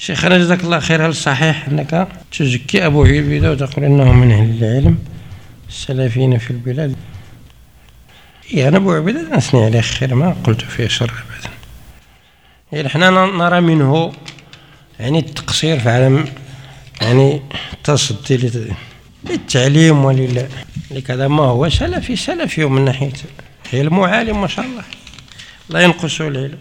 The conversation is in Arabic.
شيخنا جزاك الله خير هل صحيح أنك تزكي أبو عبيدة وتقول إنه من أهل العلم السلفيين في البلاد؟ إيه أنا أبو عبيدة نسني عليه خير ما قلت فيه شر أبدا. إيه، يعني إحنا نرى منه يعني التقصير في عالم يعني التصدي للتعليم ولل لكذا ما هو سلفي سلفي من ناحية علم وعالم ما شاء الله. لا ينقصه العلم.